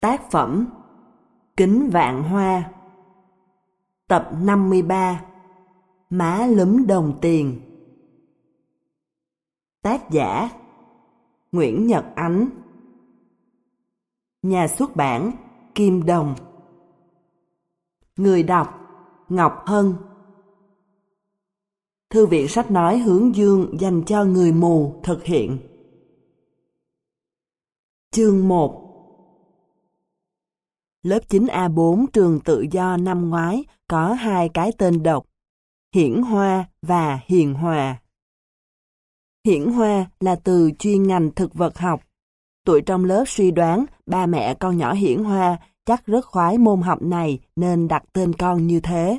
Tác phẩm Kính Vạn Hoa. Tập 53 Má lúm đồng tiền. Tác giả Nguyễn Nhật Ánh. Nhà xuất bản Kim Đồng. Người đọc Ngọc Hân. Thư viện sách nói hướng dương dành cho người mù thực hiện. Chương 1 Lớp 9A4 trường tự do năm ngoái có hai cái tên độc, Hiển Hoa và Hiền Hòa. Hiển Hoa là từ chuyên ngành thực vật học. Tụi trong lớp suy đoán ba mẹ con nhỏ Hiển Hoa chắc rất khoái môn học này nên đặt tên con như thế.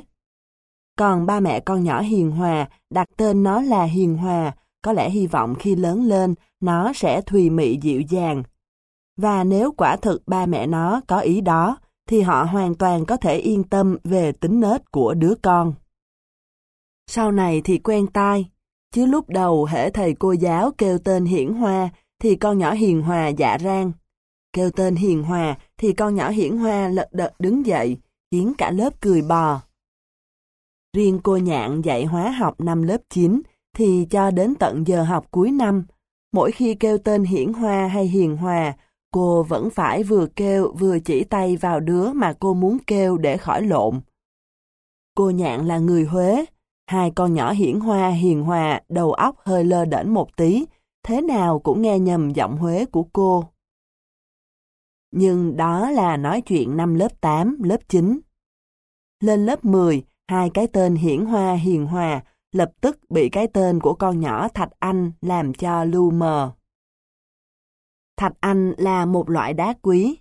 Còn ba mẹ con nhỏ Hiền Hòa đặt tên nó là Hiền Hòa, có lẽ hy vọng khi lớn lên nó sẽ thùy mị dịu dàng, và nếu quả thực ba mẹ nó có ý đó, thì họ hoàn toàn có thể yên tâm về tính nết của đứa con. Sau này thì quen tai, chứ lúc đầu hễ thầy cô giáo kêu tên Hiển Hoa thì con nhỏ Hiền Hòa dạ rang. Kêu tên Hiền Hòa thì con nhỏ Hiển Hoa lật đật đứng dậy, khiến cả lớp cười bò. Riêng cô Nhạn dạy hóa học năm lớp 9 thì cho đến tận giờ học cuối năm, mỗi khi kêu tên Hiển Hoa hay Hiền Hòa, Cô vẫn phải vừa kêu vừa chỉ tay vào đứa mà cô muốn kêu để khỏi lộn. Cô nhạn là người Huế, hai con nhỏ hiển hoa hiền hòa đầu óc hơi lơ đễnh một tí, thế nào cũng nghe nhầm giọng Huế của cô. Nhưng đó là nói chuyện năm lớp 8, lớp 9. Lên lớp 10, hai cái tên hiển hoa hiền hòa lập tức bị cái tên của con nhỏ Thạch Anh làm cho lưu mờ. Thạch Anh là một loại đá quý.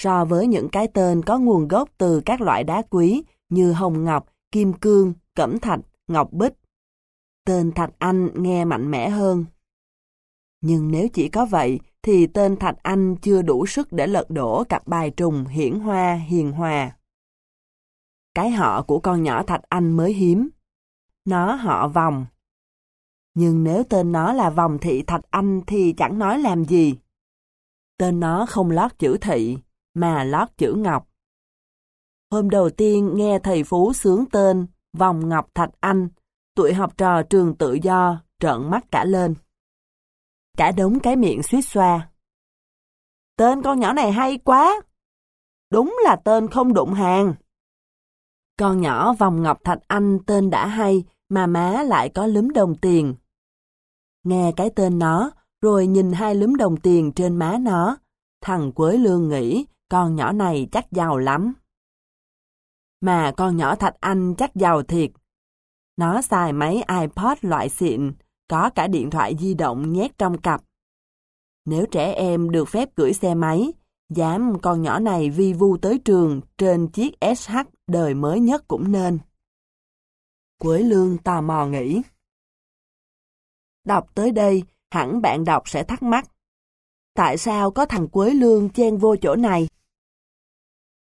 So với những cái tên có nguồn gốc từ các loại đá quý như hồng ngọc, kim cương, cẩm thạch, ngọc bích, tên Thạch Anh nghe mạnh mẽ hơn. Nhưng nếu chỉ có vậy, thì tên Thạch Anh chưa đủ sức để lật đổ cặp bài trùng hiển hoa hiền hòa. Cái họ của con nhỏ Thạch Anh mới hiếm. Nó họ vòng. Nhưng nếu tên nó là vòng thị Thạch Anh thì chẳng nói làm gì. Tên nó không lót chữ thị, mà lót chữ Ngọc. Hôm đầu tiên nghe thầy Phú sướng tên Vòng Ngọc Thạch Anh, tụi học trò trường tự do trợn mắt cả lên. Cả đống cái miệng suýt xoa. Tên con nhỏ này hay quá! Đúng là tên không đụng hàng. Con nhỏ Vòng Ngọc Thạch Anh tên đã hay, mà má lại có lúm đồng tiền. Nghe cái tên nó, rồi nhìn hai lúm đồng tiền trên má nó, thằng Quế Lương nghĩ con nhỏ này chắc giàu lắm. Mà con nhỏ Thạch Anh chắc giàu thiệt. Nó xài máy iPod loại xịn, có cả điện thoại di động nhét trong cặp. Nếu trẻ em được phép gửi xe máy, dám con nhỏ này vi vu tới trường trên chiếc SH đời mới nhất cũng nên. Quế Lương tò mò nghĩ. Đọc tới đây, hẳn bạn đọc sẽ thắc mắc. Tại sao có thằng Quế Lương chen vô chỗ này?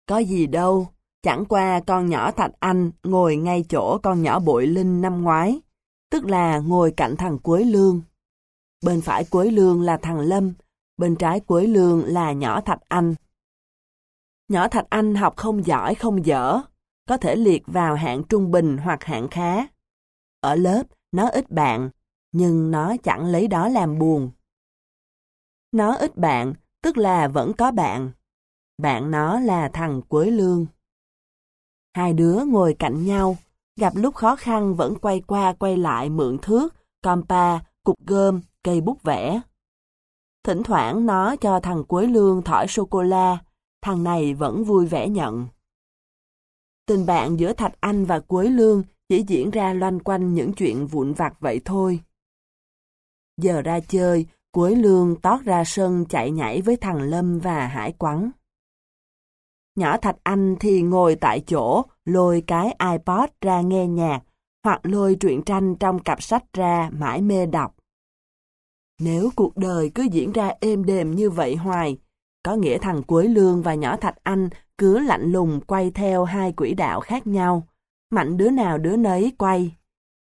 Có gì đâu, chẳng qua con nhỏ Thạch Anh ngồi ngay chỗ con nhỏ Bội Linh năm ngoái, tức là ngồi cạnh thằng Quế Lương. Bên phải Quế Lương là thằng Lâm, bên trái Quế Lương là nhỏ Thạch Anh. Nhỏ Thạch Anh học không giỏi không dở, có thể liệt vào hạng trung bình hoặc hạng khá. Ở lớp, nó ít bạn, nhưng nó chẳng lấy đó làm buồn. Nó ít bạn, tức là vẫn có bạn. Bạn nó là thằng Quế Lương. Hai đứa ngồi cạnh nhau, gặp lúc khó khăn vẫn quay qua quay lại mượn thước, compa, cục gôm, cây bút vẽ. Thỉnh thoảng nó cho thằng Quế Lương thỏi sô-cô-la, thằng này vẫn vui vẻ nhận. Tình bạn giữa Thạch Anh và Quế Lương chỉ diễn ra loanh quanh những chuyện vụn vặt vậy thôi. Giờ ra chơi, cuối Lương tót ra sân chạy nhảy với thằng Lâm và Hải Quắn. Nhỏ Thạch Anh thì ngồi tại chỗ, lôi cái iPod ra nghe nhạc, hoặc lôi truyện tranh trong cặp sách ra mãi mê đọc. Nếu cuộc đời cứ diễn ra êm đềm như vậy hoài, có nghĩa thằng Quế Lương và nhỏ Thạch Anh cứ lạnh lùng quay theo hai quỹ đạo khác nhau, mạnh đứa nào đứa nấy quay,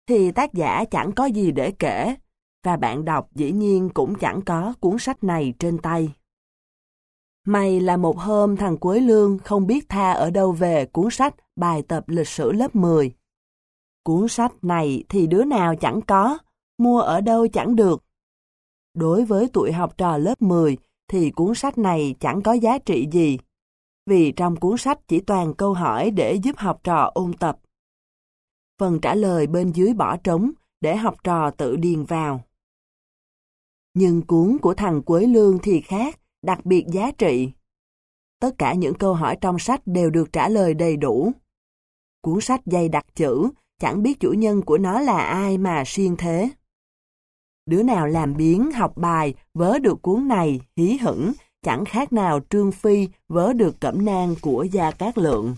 thì tác giả chẳng có gì để kể, và bạn đọc dĩ nhiên cũng chẳng có cuốn sách này trên tay. May là một hôm thằng Quế Lương không biết tha ở đâu về cuốn sách bài tập lịch sử lớp 10. Cuốn sách này thì đứa nào chẳng có, mua ở đâu chẳng được. Đối với tuổi học trò lớp 10 thì cuốn sách này chẳng có giá trị gì, vì trong cuốn sách chỉ toàn câu hỏi để giúp học trò ôn tập. Phần trả lời bên dưới bỏ trống để học trò tự điền vào. Nhưng cuốn của thằng Quế Lương thì khác, đặc biệt giá trị. Tất cả những câu hỏi trong sách đều được trả lời đầy đủ. Cuốn sách dày đặc chữ, chẳng biết chủ nhân của nó là ai mà siêng thế. Đứa nào làm biến học bài vớ được cuốn này hí hửng, chẳng khác nào Trương Phi vớ được cẩm nang của Gia Cát Lượng.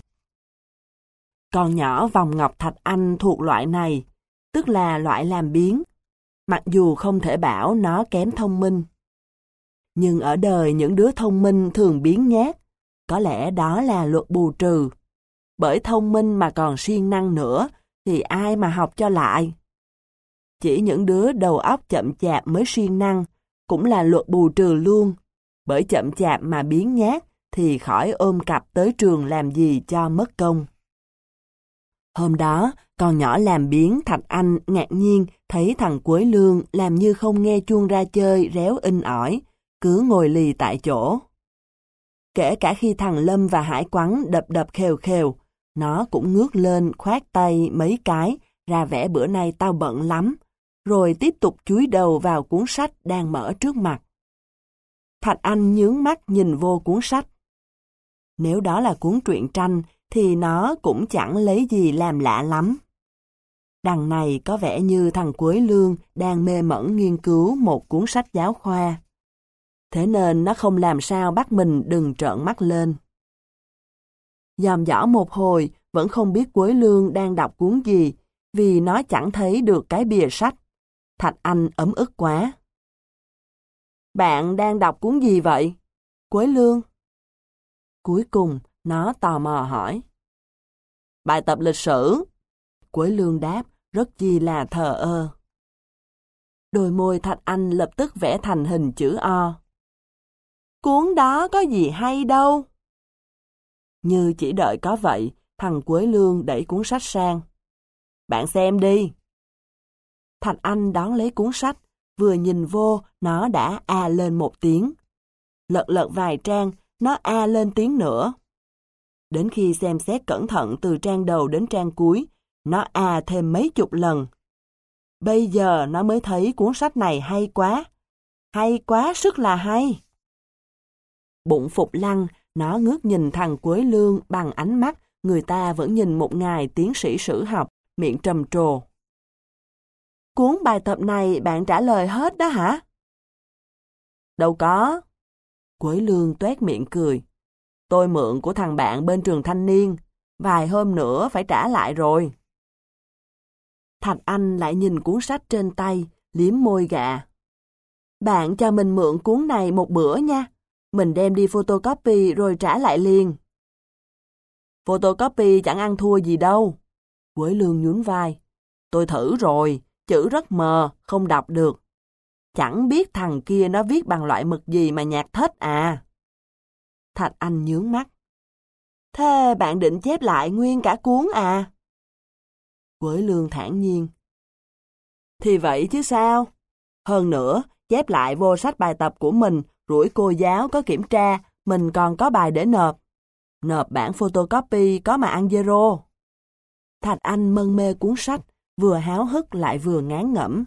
còn nhỏ vòng ngọc thạch anh thuộc loại này, tức là loại làm biến, mặc dù không thể bảo nó kém thông minh. Nhưng ở đời những đứa thông minh thường biến nhát, có lẽ đó là luật bù trừ. Bởi thông minh mà còn siêng năng nữa, thì ai mà học cho lại? Chỉ những đứa đầu óc chậm chạp mới siêng năng, cũng là luật bù trừ luôn. Bởi chậm chạp mà biến nhát, thì khỏi ôm cặp tới trường làm gì cho mất công. Hôm đó, con nhỏ làm biến Thạch Anh ngạc nhiên thấy thằng cuối Lương làm như không nghe chuông ra chơi réo in ỏi, cứ ngồi lì tại chỗ. Kể cả khi thằng Lâm và Hải Quắn đập đập khều khều, nó cũng ngước lên khoát tay mấy cái, ra vẻ bữa nay tao bận lắm, rồi tiếp tục chúi đầu vào cuốn sách đang mở trước mặt. Thạch Anh nhướng mắt nhìn vô cuốn sách. Nếu đó là cuốn truyện tranh, thì nó cũng chẳng lấy gì làm lạ lắm. Đằng này có vẻ như thằng Quế Lương đang mê mẩn nghiên cứu một cuốn sách giáo khoa. Thế nên nó không làm sao bắt mình đừng trợn mắt lên. Dòm dõ một hồi, vẫn không biết Quế Lương đang đọc cuốn gì, vì nó chẳng thấy được cái bìa sách. Thạch Anh ấm ức quá. Bạn đang đọc cuốn gì vậy? Quế Lương. Cuối cùng, nó tò mò hỏi. Bài tập lịch sử. Quế Lương đáp, rất chi là thờ ơ. Đôi môi Thạch Anh lập tức vẽ thành hình chữ O. Cuốn đó có gì hay đâu. Như chỉ đợi có vậy, thằng Quế Lương đẩy cuốn sách sang. Bạn xem đi. Thạch Anh đón lấy cuốn sách, vừa nhìn vô, nó đã a lên một tiếng. Lật lật vài trang, nó a lên tiếng nữa. Đến khi xem xét cẩn thận từ trang đầu đến trang cuối, nó à thêm mấy chục lần. Bây giờ nó mới thấy cuốn sách này hay quá. Hay quá sức là hay. Bụng phục lăng, nó ngước nhìn thằng Quế Lương bằng ánh mắt người ta vẫn nhìn một ngài tiến sĩ sử học, miệng trầm trồ. Cuốn bài tập này bạn trả lời hết đó hả? Đâu có. Quế Lương tuét miệng cười. Tôi mượn của thằng bạn bên trường thanh niên, vài hôm nữa phải trả lại rồi. Thạch Anh lại nhìn cuốn sách trên tay, liếm môi gạ. Bạn cho mình mượn cuốn này một bữa nha. Mình đem đi photocopy rồi trả lại liền. Photocopy chẳng ăn thua gì đâu. Quế lương nhún vai. Tôi thử rồi, chữ rất mờ, không đọc được. Chẳng biết thằng kia nó viết bằng loại mực gì mà nhạt thết à. Thạch Anh nhướng mắt. Thế bạn định chép lại nguyên cả cuốn à? Quế lương thản nhiên. Thì vậy chứ sao? Hơn nữa, chép lại vô sách bài tập của mình, rủi cô giáo có kiểm tra, mình còn có bài để nộp. Nộp bản photocopy có mà ăn zero. Thạch Anh mân mê cuốn sách, vừa háo hức lại vừa ngán ngẩm.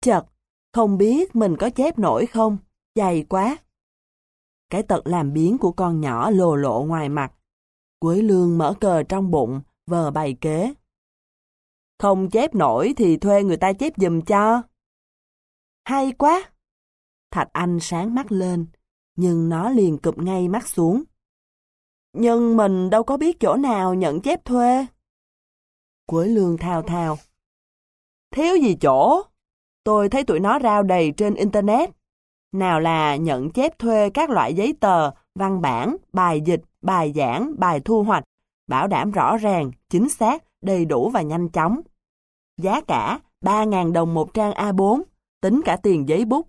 Chật, không biết mình có chép nổi không? Dày quá. Cái tật làm biến của con nhỏ lồ lộ ngoài mặt. Quế lương mở cờ trong bụng, vờ bày kế. Không chép nổi thì thuê người ta chép dùm cho. Hay quá! Thạch Anh sáng mắt lên, nhưng nó liền cụp ngay mắt xuống. Nhưng mình đâu có biết chỗ nào nhận chép thuê. Quế lương thao thao. Thiếu gì chỗ? Tôi thấy tụi nó rao đầy trên Internet. Nào là nhận chép thuê các loại giấy tờ, văn bản, bài dịch, bài giảng, bài thu hoạch, bảo đảm rõ ràng, chính xác, đầy đủ và nhanh chóng. Giá cả 3.000 đồng một trang A4, tính cả tiền giấy bút.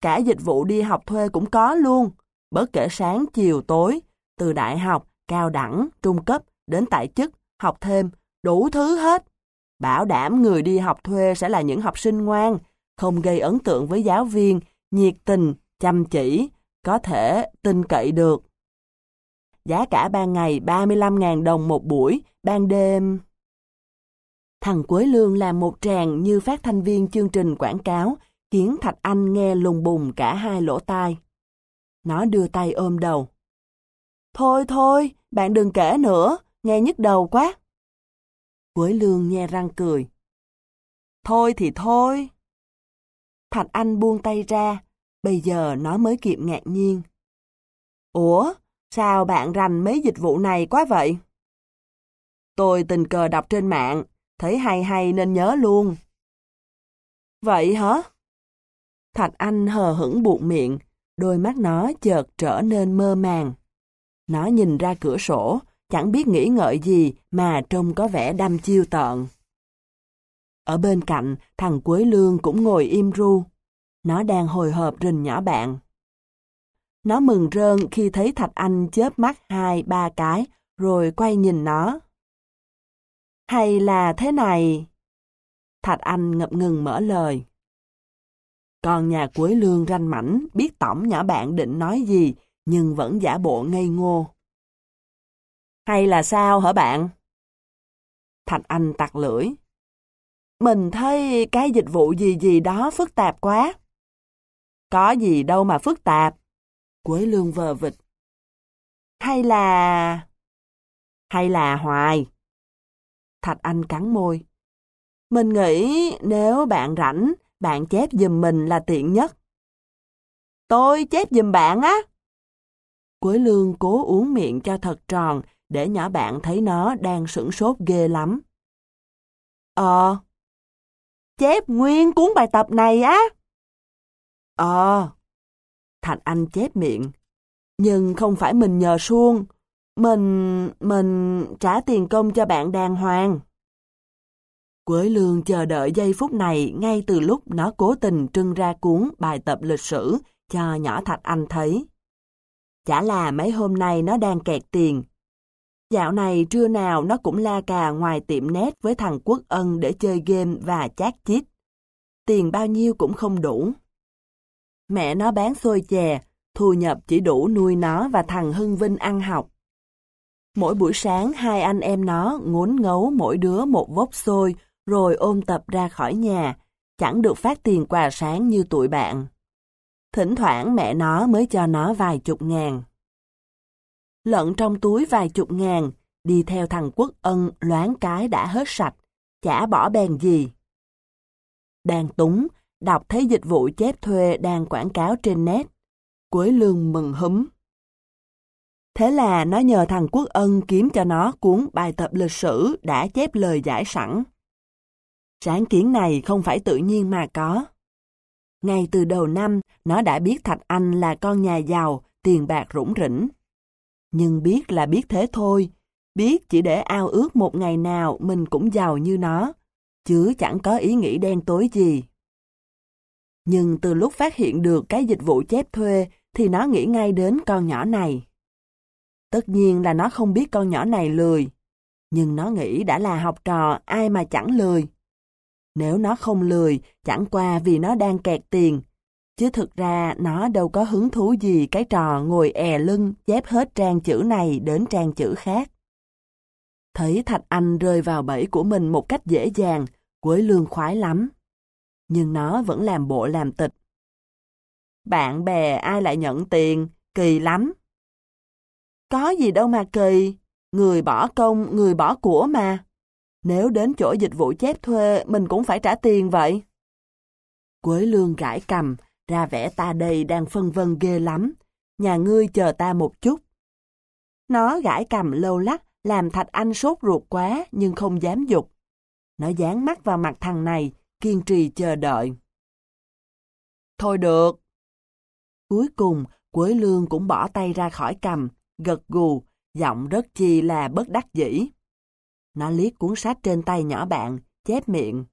Cả dịch vụ đi học thuê cũng có luôn, bất kể sáng, chiều, tối, từ đại học, cao đẳng, trung cấp, đến tại chức, học thêm, đủ thứ hết. Bảo đảm người đi học thuê sẽ là những học sinh ngoan, không gây ấn tượng với giáo viên, nhiệt tình, chăm chỉ, có thể tin cậy được. Giá cả ban ngày 35.000 đồng một buổi, ban đêm... Thằng Quế Lương làm một tràng như phát thanh viên chương trình quảng cáo, khiến Thạch Anh nghe lùng bùng cả hai lỗ tai. Nó đưa tay ôm đầu. Thôi thôi, bạn đừng kể nữa, nghe nhức đầu quá. Quế Lương nghe răng cười. Thôi thì thôi. Thạch Anh buông tay ra, bây giờ nó mới kịp ngạc nhiên. Ủa, sao bạn rành mấy dịch vụ này quá vậy? Tôi tình cờ đọc trên mạng, thấy hay hay nên nhớ luôn. Vậy hả? Thạch Anh hờ hững buộc miệng, đôi mắt nó chợt trở nên mơ màng. Nó nhìn ra cửa sổ, chẳng biết nghĩ ngợi gì mà trông có vẻ đăm chiêu tợn. Ở bên cạnh, thằng Quế Lương cũng ngồi im ru. Nó đang hồi hộp rình nhỏ bạn. Nó mừng rơn khi thấy Thạch Anh chớp mắt hai, ba cái, rồi quay nhìn nó. Hay là thế này? Thạch Anh ngập ngừng mở lời. Còn nhà cuối Lương ranh mảnh, biết tổng nhỏ bạn định nói gì, nhưng vẫn giả bộ ngây ngô. Hay là sao hả bạn? Thạch Anh tặc lưỡi. Mình thấy cái dịch vụ gì gì đó phức tạp quá. Có gì đâu mà phức tạp. Quế lương vờ vịt. Hay là... Hay là hoài. Thạch Anh cắn môi. Mình nghĩ nếu bạn rảnh, bạn chép giùm mình là tiện nhất. Tôi chép giùm bạn á. Quế lương cố uống miệng cho thật tròn để nhỏ bạn thấy nó đang sửng sốt ghê lắm. Ờ. Chép nguyên cuốn bài tập này á. Ờ. Thạch Anh chép miệng. Nhưng không phải mình nhờ suông. Mình... mình trả tiền công cho bạn đàng hoàng. Quế Lương chờ đợi giây phút này ngay từ lúc nó cố tình trưng ra cuốn bài tập lịch sử cho nhỏ Thạch Anh thấy. Chả là mấy hôm nay nó đang kẹt tiền. Dạo này trưa nào nó cũng la cà ngoài tiệm nét với thằng Quốc Ân để chơi game và chat chít. Tiền bao nhiêu cũng không đủ. Mẹ nó bán xôi chè, thu nhập chỉ đủ nuôi nó và thằng Hưng Vinh ăn học. Mỗi buổi sáng hai anh em nó ngốn ngấu mỗi đứa một vốc xôi rồi ôm tập ra khỏi nhà, chẳng được phát tiền quà sáng như tụi bạn. Thỉnh thoảng mẹ nó mới cho nó vài chục ngàn. Lận trong túi vài chục ngàn, đi theo thằng Quốc Ân loáng cái đã hết sạch, chả bỏ bèn gì. Đang túng, đọc thấy dịch vụ chép thuê đang quảng cáo trên net. Quế lương mừng húm. Thế là nó nhờ thằng Quốc Ân kiếm cho nó cuốn bài tập lịch sử đã chép lời giải sẵn. Sáng kiến này không phải tự nhiên mà có. Ngay từ đầu năm, nó đã biết Thạch Anh là con nhà giàu, tiền bạc rủng rỉnh. Nhưng biết là biết thế thôi, biết chỉ để ao ước một ngày nào mình cũng giàu như nó, chứ chẳng có ý nghĩ đen tối gì. Nhưng từ lúc phát hiện được cái dịch vụ chép thuê thì nó nghĩ ngay đến con nhỏ này. Tất nhiên là nó không biết con nhỏ này lười, nhưng nó nghĩ đã là học trò ai mà chẳng lười. Nếu nó không lười, chẳng qua vì nó đang kẹt tiền, chứ thực ra nó đâu có hứng thú gì cái trò ngồi è lưng chép hết trang chữ này đến trang chữ khác. Thấy Thạch Anh rơi vào bẫy của mình một cách dễ dàng, Quế Lương khoái lắm. Nhưng nó vẫn làm bộ làm tịch. Bạn bè ai lại nhận tiền, kỳ lắm. Có gì đâu mà kỳ, người bỏ công, người bỏ của mà. Nếu đến chỗ dịch vụ chép thuê, mình cũng phải trả tiền vậy. Quế Lương gãi cầm, ra vẻ ta đây đang phân vân ghê lắm. Nhà ngươi chờ ta một chút. Nó gãi cầm lâu lắc, làm Thạch Anh sốt ruột quá nhưng không dám dục. Nó dán mắt vào mặt thằng này, kiên trì chờ đợi. Thôi được. Cuối cùng, Quế Lương cũng bỏ tay ra khỏi cầm, gật gù, giọng rất chi là bất đắc dĩ. Nó liếc cuốn sách trên tay nhỏ bạn, chép miệng.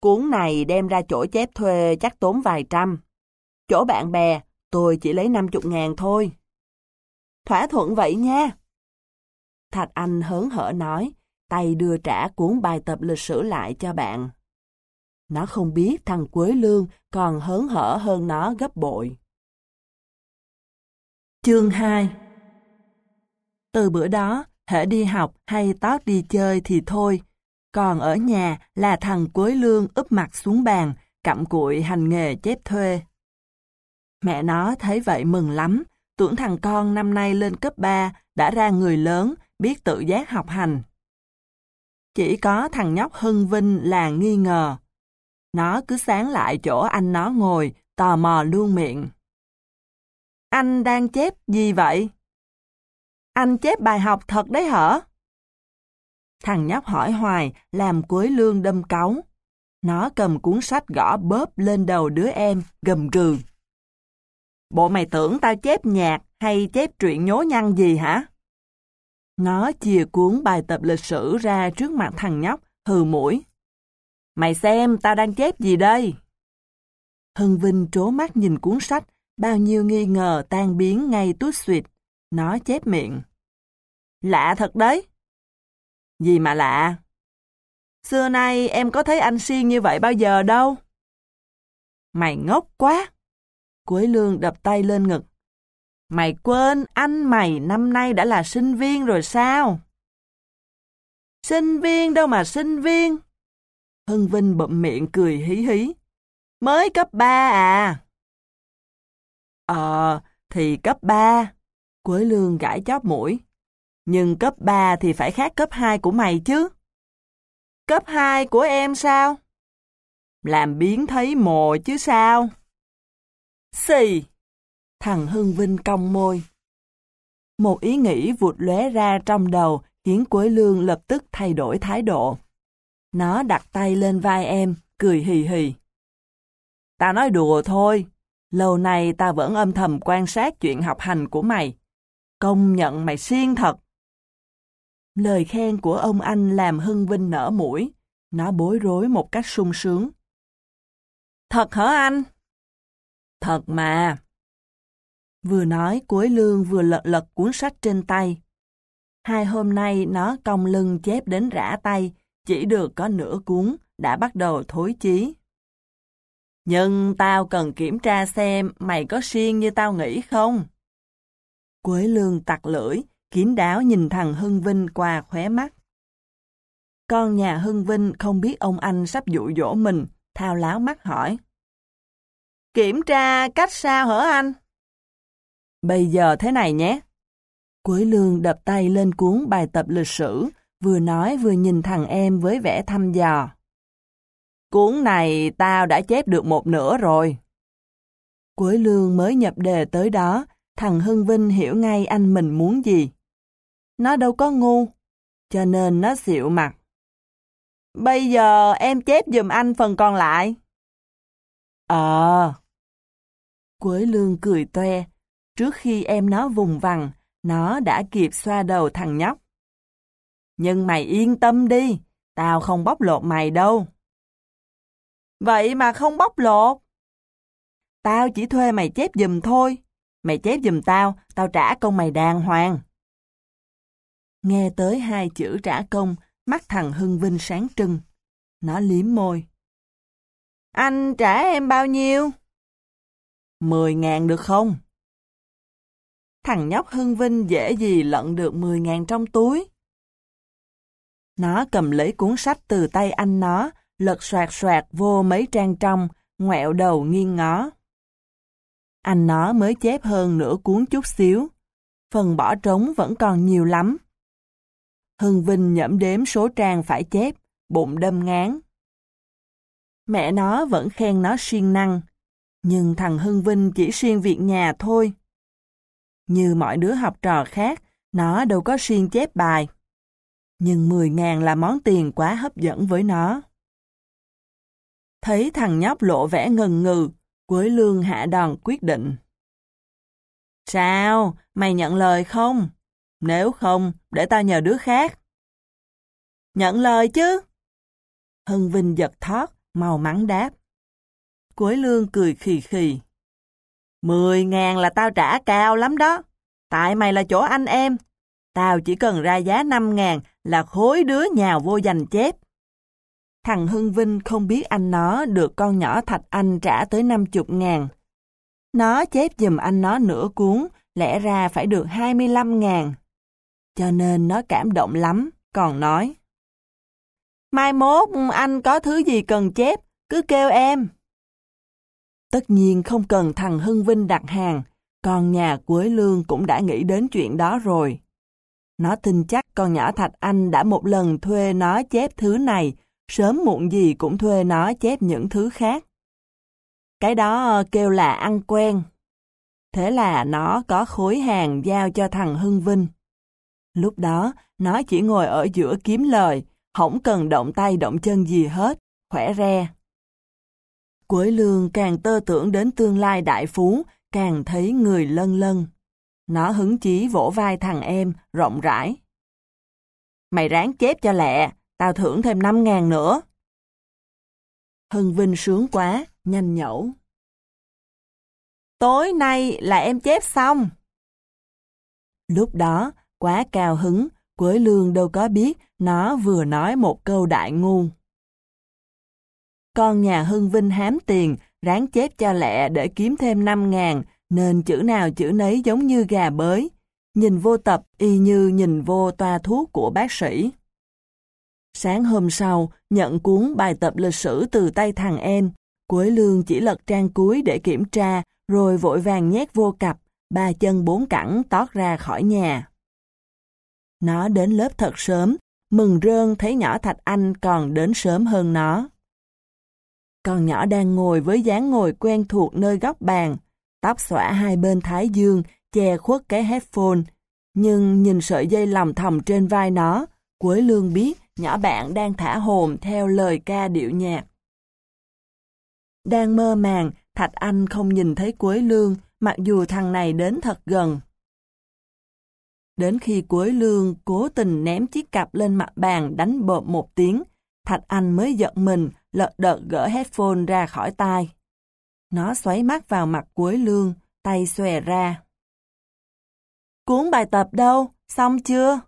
Cuốn này đem ra chỗ chép thuê chắc tốn vài trăm. Chỗ bạn bè, tôi chỉ lấy 50 ngàn thôi. Thỏa thuận vậy nha. Thạch Anh hớn hở nói, tay đưa trả cuốn bài tập lịch sử lại cho bạn. Nó không biết thằng Quế Lương còn hớn hở hơn nó gấp bội. Chương 2 Từ bữa đó, hễ đi học hay tót đi chơi thì thôi, còn ở nhà là thằng cuối Lương úp mặt xuống bàn, cặm cụi hành nghề chép thuê. Mẹ nó thấy vậy mừng lắm, tưởng thằng con năm nay lên cấp 3 đã ra người lớn, biết tự giác học hành. Chỉ có thằng nhóc Hưng Vinh là nghi ngờ. Nó cứ sáng lại chỗ anh nó ngồi, tò mò luôn miệng. Anh đang chép gì vậy? Anh chép bài học thật đấy hả? Thằng nhóc hỏi hoài, làm cuối lương đâm cáu. Nó cầm cuốn sách gõ bóp lên đầu đứa em, gầm gừ. Bộ mày tưởng tao chép nhạc hay chép truyện nhố nhăn gì hả? Nó chìa cuốn bài tập lịch sử ra trước mặt thằng nhóc, hừ mũi. Mày xem tao đang chép gì đây? Hân Vinh trố mắt nhìn cuốn sách, bao nhiêu nghi ngờ tan biến ngay tút suyệt. Nó chép miệng. Lạ thật đấy. Gì mà lạ? Xưa nay em có thấy anh siêng như vậy bao giờ đâu. Mày ngốc quá. Quế lương đập tay lên ngực. Mày quên anh mày năm nay đã là sinh viên rồi sao? Sinh viên đâu mà sinh viên. hưng Vinh bậm miệng cười hí hí. Mới cấp 3 à? Ờ, thì cấp 3. Quế lương gãi chóp mũi. Nhưng cấp 3 thì phải khác cấp 2 của mày chứ. Cấp 2 của em sao? Làm biến thấy mồ chứ sao? Xì! Thằng Hưng Vinh cong môi. Một ý nghĩ vụt lóe ra trong đầu khiến Quế Lương lập tức thay đổi thái độ. Nó đặt tay lên vai em, cười hì hì. Ta nói đùa thôi, lâu nay ta vẫn âm thầm quan sát chuyện học hành của mày. Công nhận mày siêng thật. Lời khen của ông anh làm Hưng Vinh nở mũi. Nó bối rối một cách sung sướng. Thật hả anh? Thật mà. Vừa nói cuối lương vừa lật lật cuốn sách trên tay. Hai hôm nay nó cong lưng chép đến rã tay, chỉ được có nửa cuốn, đã bắt đầu thối chí. Nhưng tao cần kiểm tra xem mày có siêng như tao nghĩ không? Quế lương tặc lưỡi, kín đáo nhìn thằng Hưng Vinh qua khóe mắt. Con nhà Hưng Vinh không biết ông anh sắp dụ dỗ mình, thao láo mắt hỏi. Kiểm tra cách sao hả anh? Bây giờ thế này nhé. Quế lương đập tay lên cuốn bài tập lịch sử, vừa nói vừa nhìn thằng em với vẻ thăm dò. Cuốn này tao đã chép được một nửa rồi. Quế lương mới nhập đề tới đó, thằng Hưng Vinh hiểu ngay anh mình muốn gì. Nó đâu có ngu, cho nên nó xịu mặt. Bây giờ em chép giùm anh phần còn lại. Ờ. Quế lương cười toe. Trước khi em nó vùng vằng, nó đã kịp xoa đầu thằng nhóc. Nhưng mày yên tâm đi, tao không bóc lột mày đâu. Vậy mà không bóc lột. Tao chỉ thuê mày chép giùm thôi. Mày chép giùm tao, tao trả công mày đàng hoàng. Nghe tới hai chữ trả công, mắt thằng Hưng Vinh sáng trưng. Nó liếm môi. Anh trả em bao nhiêu? Mười ngàn được không? Thằng nhóc Hưng Vinh dễ gì lận được mười ngàn trong túi. Nó cầm lấy cuốn sách từ tay anh nó, lật soạt soạt vô mấy trang trong, ngoẹo đầu nghiêng ngó. Anh nó mới chép hơn nửa cuốn chút xíu. Phần bỏ trống vẫn còn nhiều lắm. Hưng Vinh nhẩm đếm số trang phải chép, bụng đâm ngán. Mẹ nó vẫn khen nó siêng năng, nhưng thằng Hưng Vinh chỉ siêng việc nhà thôi. Như mọi đứa học trò khác, nó đâu có siêng chép bài. Nhưng 10 ngàn là món tiền quá hấp dẫn với nó. Thấy thằng nhóc lộ vẻ ngần ngừ, Quế Lương hạ đòn quyết định. Sao? Mày nhận lời không? Nếu không, để tao nhờ đứa khác. Nhận lời chứ. Hân Vinh giật thót, màu mắng đáp. Quế Lương cười khì khì. Mười ngàn là tao trả cao lắm đó. Tại mày là chỗ anh em. Tao chỉ cần ra giá năm ngàn là khối đứa nhào vô giành chép. Thằng Hưng Vinh không biết anh nó được con nhỏ Thạch Anh trả tới 50 ngàn. Nó chép dùm anh nó nửa cuốn, lẽ ra phải được 25 ngàn. Cho nên nó cảm động lắm, còn nói. Mai mốt anh có thứ gì cần chép, cứ kêu em. Tất nhiên không cần thằng Hưng Vinh đặt hàng, con nhà Quế Lương cũng đã nghĩ đến chuyện đó rồi. Nó tin chắc con nhỏ Thạch Anh đã một lần thuê nó chép thứ này, sớm muộn gì cũng thuê nó chép những thứ khác. Cái đó kêu là ăn quen. Thế là nó có khối hàng giao cho thằng Hưng Vinh. Lúc đó, nó chỉ ngồi ở giữa kiếm lời, không cần động tay động chân gì hết, khỏe re. Cuối lương càng tơ tưởng đến tương lai đại phú, càng thấy người lân lân. Nó hứng chí vỗ vai thằng em, rộng rãi. Mày ráng chép cho lẹ, tao thưởng thêm 5 ngàn nữa. Hưng Vinh sướng quá, nhanh nhẩu. Tối nay là em chép xong. Lúc đó, quá cao hứng, Quế Lương đâu có biết nó vừa nói một câu đại ngu. Con nhà Hưng Vinh hám tiền, ráng chép cho lẹ để kiếm thêm 5 ngàn, nên chữ nào chữ nấy giống như gà bới. Nhìn vô tập y như nhìn vô toa thuốc của bác sĩ. Sáng hôm sau, nhận cuốn bài tập lịch sử từ tay thằng em. cuối lương chỉ lật trang cuối để kiểm tra, rồi vội vàng nhét vô cặp, ba chân bốn cẳng tót ra khỏi nhà. Nó đến lớp thật sớm, mừng rơn thấy nhỏ Thạch Anh còn đến sớm hơn nó. Con nhỏ đang ngồi với dáng ngồi quen thuộc nơi góc bàn, tóc xõa hai bên thái dương, che khuất cái headphone. Nhưng nhìn sợi dây lòng thầm trên vai nó, Quế Lương biết nhỏ bạn đang thả hồn theo lời ca điệu nhạc. Đang mơ màng, Thạch Anh không nhìn thấy Quế Lương, mặc dù thằng này đến thật gần. Đến khi Quế Lương cố tình ném chiếc cặp lên mặt bàn đánh bộp một tiếng, Thạch Anh mới giật mình, lật đật gỡ headphone ra khỏi tai. Nó xoáy mắt vào mặt Quế Lương, tay xòe ra. Cuốn bài tập đâu? Xong chưa?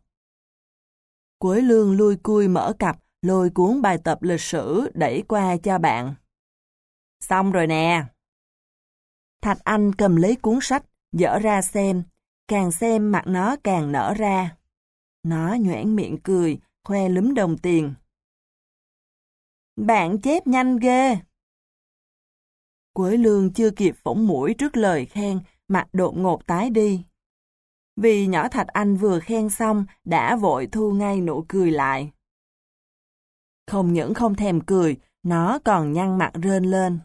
Quế Lương lui cui mở cặp, lôi cuốn bài tập lịch sử đẩy qua cho bạn. Xong rồi nè. Thạch Anh cầm lấy cuốn sách, dở ra xem, càng xem mặt nó càng nở ra. Nó nhoảng miệng cười, khoe lúm đồng tiền. Bạn chép nhanh ghê. Quế lương chưa kịp phỏng mũi trước lời khen, mặt đột ngột tái đi. Vì nhỏ Thạch Anh vừa khen xong, đã vội thu ngay nụ cười lại. Không những không thèm cười, nó còn nhăn mặt rên lên.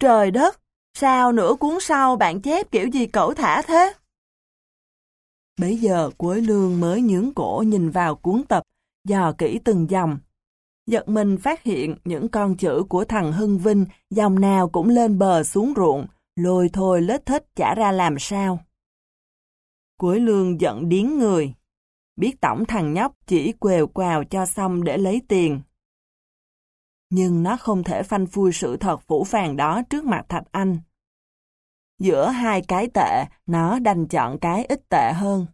Trời đất, sao nửa cuốn sau bạn chép kiểu gì cẩu thả thế? bây giờ Quế Lương mới nhướng cổ nhìn vào cuốn tập, dò kỹ từng dòng, Giật mình phát hiện những con chữ của thằng Hưng Vinh dòng nào cũng lên bờ xuống ruộng, lôi thôi lết thích chả ra làm sao. Cuối lương giận điến người. Biết tổng thằng nhóc chỉ quèo quào cho xong để lấy tiền. Nhưng nó không thể phanh phui sự thật phủ phàng đó trước mặt Thạch Anh. Giữa hai cái tệ, nó đành chọn cái ít tệ hơn.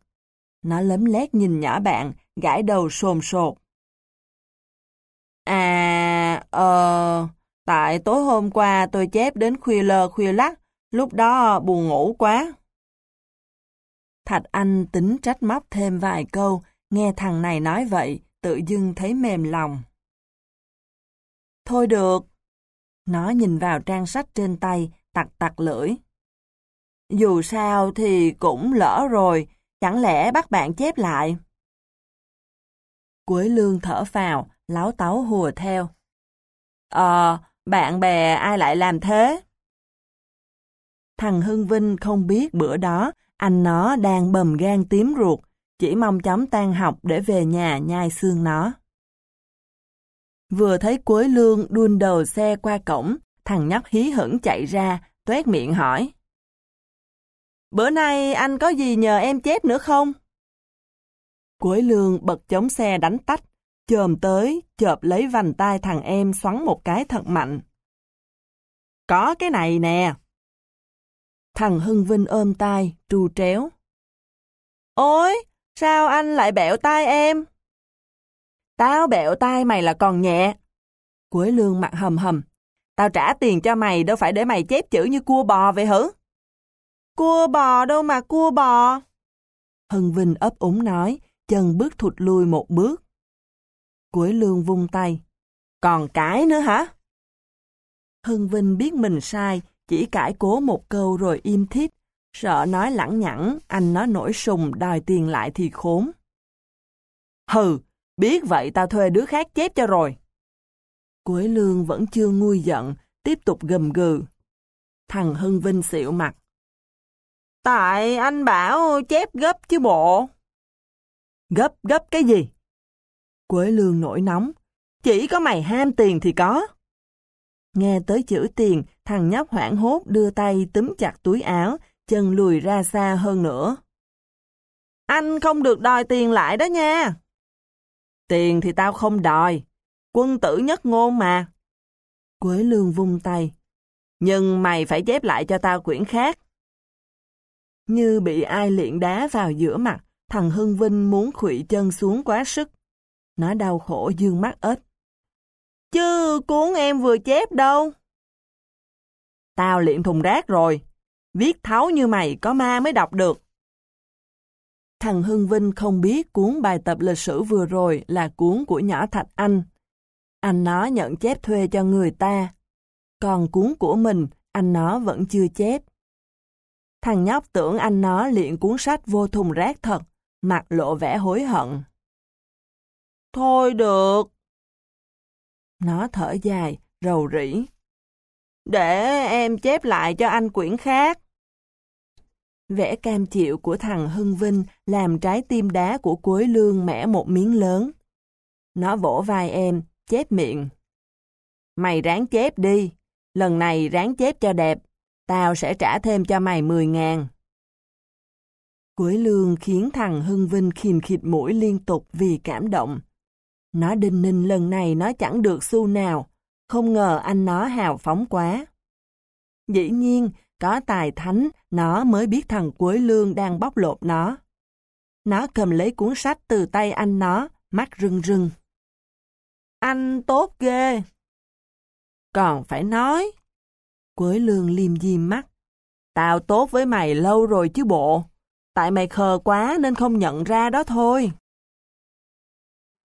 Nó lấm lét nhìn nhỏ bạn, gãi đầu sồn sột. À, ờ, tại tối hôm qua tôi chép đến khuya lơ khuya lắc, lúc đó buồn ngủ quá. Thạch Anh tính trách móc thêm vài câu, nghe thằng này nói vậy, tự dưng thấy mềm lòng. Thôi được. Nó nhìn vào trang sách trên tay, tặc tặc lưỡi. Dù sao thì cũng lỡ rồi, chẳng lẽ bắt bạn chép lại? Quế lương thở phào, láo táo hùa theo. Ờ, bạn bè ai lại làm thế? Thằng Hưng Vinh không biết bữa đó anh nó đang bầm gan tím ruột, chỉ mong chóng tan học để về nhà nhai xương nó. Vừa thấy Quế Lương đuôn đầu xe qua cổng, thằng nhóc hí hửng chạy ra, tuét miệng hỏi. Bữa nay anh có gì nhờ em chép nữa không? Quế Lương bật chống xe đánh tách, chồm tới, chộp lấy vành tay thằng em xoắn một cái thật mạnh. Có cái này nè. Thằng Hưng Vinh ôm tay, trù tréo. Ôi, sao anh lại bẹo tay em? Tao bẹo tay mày là còn nhẹ. Quế lương mặt hầm hầm. Tao trả tiền cho mày đâu phải để mày chép chữ như cua bò vậy hử? Cua bò đâu mà cua bò. Hưng Vinh ấp úng nói, chân bước thụt lui một bước. Quế lương vung tay. Còn cái nữa hả? Hưng Vinh biết mình sai, chỉ cãi cố một câu rồi im thít. Sợ nói lẳng nhẳng, anh nó nổi sùng đòi tiền lại thì khốn. Hừ, biết vậy tao thuê đứa khác chép cho rồi. cuối lương vẫn chưa nguôi giận, tiếp tục gầm gừ. Thằng Hưng Vinh xịu mặt. Tại anh bảo chép gấp chứ bộ. Gấp gấp cái gì? Quế lương nổi nóng. Chỉ có mày ham tiền thì có. Nghe tới chữ tiền, thằng nhóc hoảng hốt đưa tay túm chặt túi áo, chân lùi ra xa hơn nữa. Anh không được đòi tiền lại đó nha. Tiền thì tao không đòi. Quân tử nhất ngôn mà. Quế lương vung tay. Nhưng mày phải chép lại cho tao quyển khác. Như bị ai liện đá vào giữa mặt, thằng Hưng Vinh muốn khụy chân xuống quá sức. Nó đau khổ dương mắt ếch. Chứ cuốn em vừa chép đâu. Tao liệm thùng rác rồi. Viết tháo như mày có ma mới đọc được. Thằng Hưng Vinh không biết cuốn bài tập lịch sử vừa rồi là cuốn của nhỏ Thạch Anh. Anh nó nhận chép thuê cho người ta. Còn cuốn của mình, anh nó vẫn chưa chép. Thằng nhóc tưởng anh nó liện cuốn sách vô thùng rác thật, mặt lộ vẻ hối hận. Thôi được. Nó thở dài, rầu rĩ. Để em chép lại cho anh quyển khác. vẽ cam chịu của thằng Hưng Vinh làm trái tim đá của Quế Lương mẻ một miếng lớn. Nó vỗ vai em, chép miệng. Mày ráng chép đi, lần này ráng chép cho đẹp, tao sẽ trả thêm cho mày 10 ngàn. Quế Lương khiến thằng Hưng Vinh khìm khịt mũi liên tục vì cảm động. Nó đinh ninh lần này nó chẳng được xu nào, không ngờ anh nó hào phóng quá. Dĩ nhiên, có tài thánh, nó mới biết thằng Quế Lương đang bóc lột nó. Nó cầm lấy cuốn sách từ tay anh nó, mắt rưng rưng. Anh tốt ghê. Còn phải nói. Quế Lương liêm diêm mắt. Tao tốt với mày lâu rồi chứ bộ. Tại mày khờ quá nên không nhận ra đó thôi.